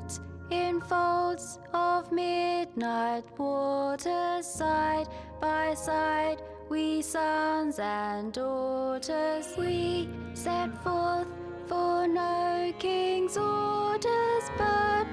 wrapped in folds of midnight waters, side by side, we sons and daughters, we set forth for no king's orders, but